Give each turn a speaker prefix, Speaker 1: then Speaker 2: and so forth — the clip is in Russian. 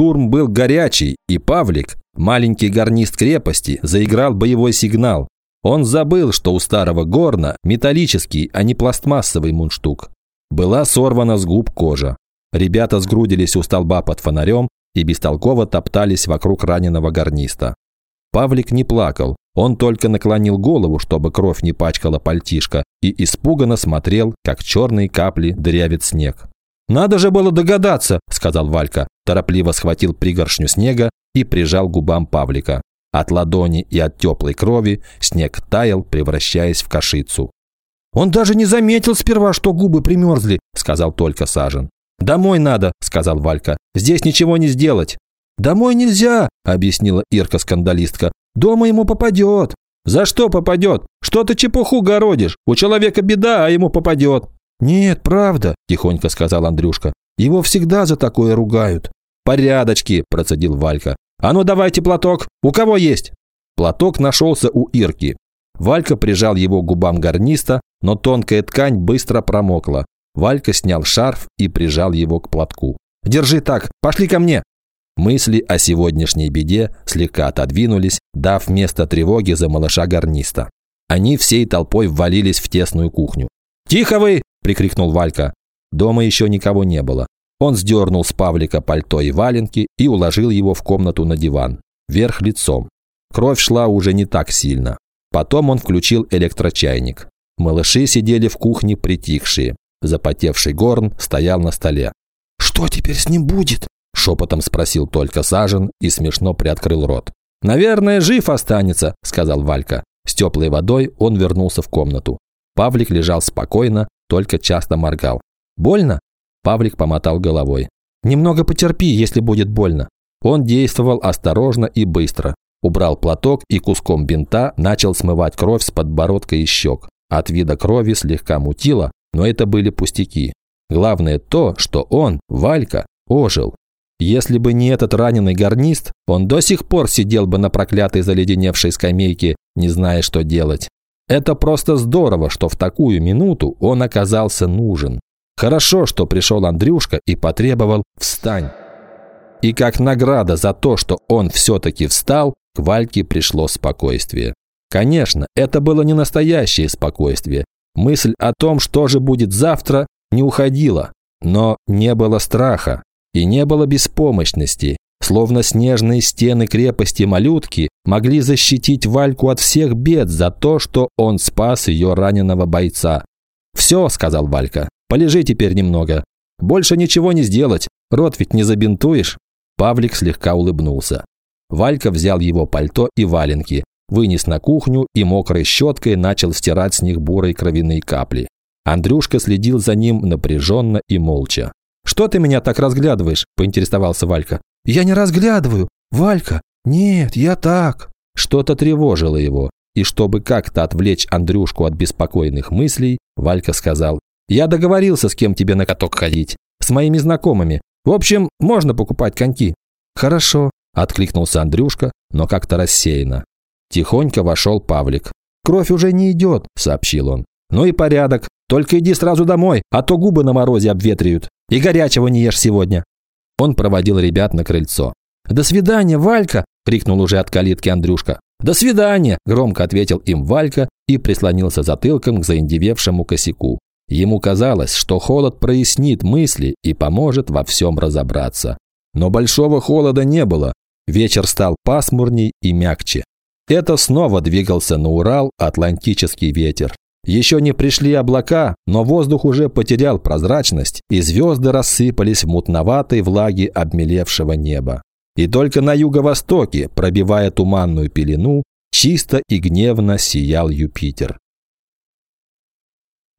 Speaker 1: был горячий, и Павлик, маленький гарнист крепости, заиграл боевой сигнал. Он забыл, что у старого горна металлический, а не пластмассовый мундштук. Была сорвана с губ кожа. Ребята сгрудились у столба под фонарем и бестолково топтались вокруг раненого гарниста. Павлик не плакал, он только наклонил голову, чтобы кровь не пачкала пальтишко, и испуганно смотрел, как черные капли дырявит снег. «Надо же было догадаться», – сказал Валька, торопливо схватил пригоршню снега и прижал губам Павлика. От ладони и от теплой крови снег таял, превращаясь в кашицу. «Он даже не заметил сперва, что губы примерзли», – сказал только Сажен. «Домой надо», – сказал Валька. «Здесь ничего не сделать». «Домой нельзя», – объяснила Ирка-скандалистка. «Дома ему попадет». «За что попадет? Что ты чепуху городишь? У человека беда, а ему попадет». «Нет, правда», – тихонько сказал Андрюшка. «Его всегда за такое ругают». «Порядочки», – процедил Валька. «А ну давайте платок. У кого есть?» Платок нашелся у Ирки. Валька прижал его к губам гарниста, но тонкая ткань быстро промокла. Валька снял шарф и прижал его к платку. «Держи так, пошли ко мне!» Мысли о сегодняшней беде слегка отодвинулись, дав место тревоге за малыша гарниста. Они всей толпой ввалились в тесную кухню. «Тихо вы!» – прикрикнул Валька. Дома еще никого не было. Он сдернул с Павлика пальто и валенки и уложил его в комнату на диван, вверх лицом. Кровь шла уже не так сильно. Потом он включил электрочайник. Малыши сидели в кухне притихшие. Запотевший горн стоял на столе. «Что теперь с ним будет?» Шепотом спросил только Сажен и смешно приоткрыл рот. «Наверное, жив останется», – сказал Валька. С теплой водой он вернулся в комнату. Павлик лежал спокойно, только часто моргал. «Больно?» Павлик помотал головой. «Немного потерпи, если будет больно». Он действовал осторожно и быстро. Убрал платок и куском бинта начал смывать кровь с подбородка и щек. От вида крови слегка мутило, но это были пустяки. Главное то, что он, Валька, ожил. Если бы не этот раненый гарнист, он до сих пор сидел бы на проклятой заледеневшей скамейке, не зная, что делать. Это просто здорово, что в такую минуту он оказался нужен. Хорошо, что пришел Андрюшка и потребовал «встань». И как награда за то, что он все-таки встал, к Вальке пришло спокойствие. Конечно, это было не настоящее спокойствие. Мысль о том, что же будет завтра, не уходила. Но не было страха, и не было беспомощности, словно снежные стены крепости малютки могли защитить Вальку от всех бед за то, что он спас ее раненого бойца. «Все», – сказал Валька, – «полежи теперь немного. Больше ничего не сделать, рот ведь не забинтуешь». Павлик слегка улыбнулся. Валька взял его пальто и валенки, вынес на кухню и мокрой щеткой начал стирать с них бурые кровяные капли. Андрюшка следил за ним напряженно и молча. «Что ты меня так разглядываешь?» – поинтересовался Валька. «Я не разглядываю. Валька, нет, я так». Что-то тревожило его, и чтобы как-то отвлечь Андрюшку от беспокойных мыслей, Валька сказал, «Я договорился, с кем тебе на каток ходить. С моими знакомыми. В общем, можно покупать коньки». «Хорошо», – откликнулся Андрюшка, но как-то рассеянно. Тихонько вошел Павлик. «Кровь уже не идет», – сообщил он. «Ну и порядок. Только иди сразу домой, а то губы на морозе обветривают. И горячего не ешь сегодня». Он проводил ребят на крыльцо. «До свидания, Валька!» – крикнул уже от калитки Андрюшка. «До свидания!» – громко ответил им Валька и прислонился затылком к заиндевевшему косяку. Ему казалось, что холод прояснит мысли и поможет во всем разобраться. Но большого холода не было. Вечер стал пасмурней и мягче. Это снова двигался на Урал Атлантический ветер. Еще не пришли облака, но воздух уже потерял прозрачность, и звезды рассыпались в мутноватой влаге обмелевшего неба. И только на юго-востоке, пробивая туманную пелену, чисто и гневно сиял Юпитер.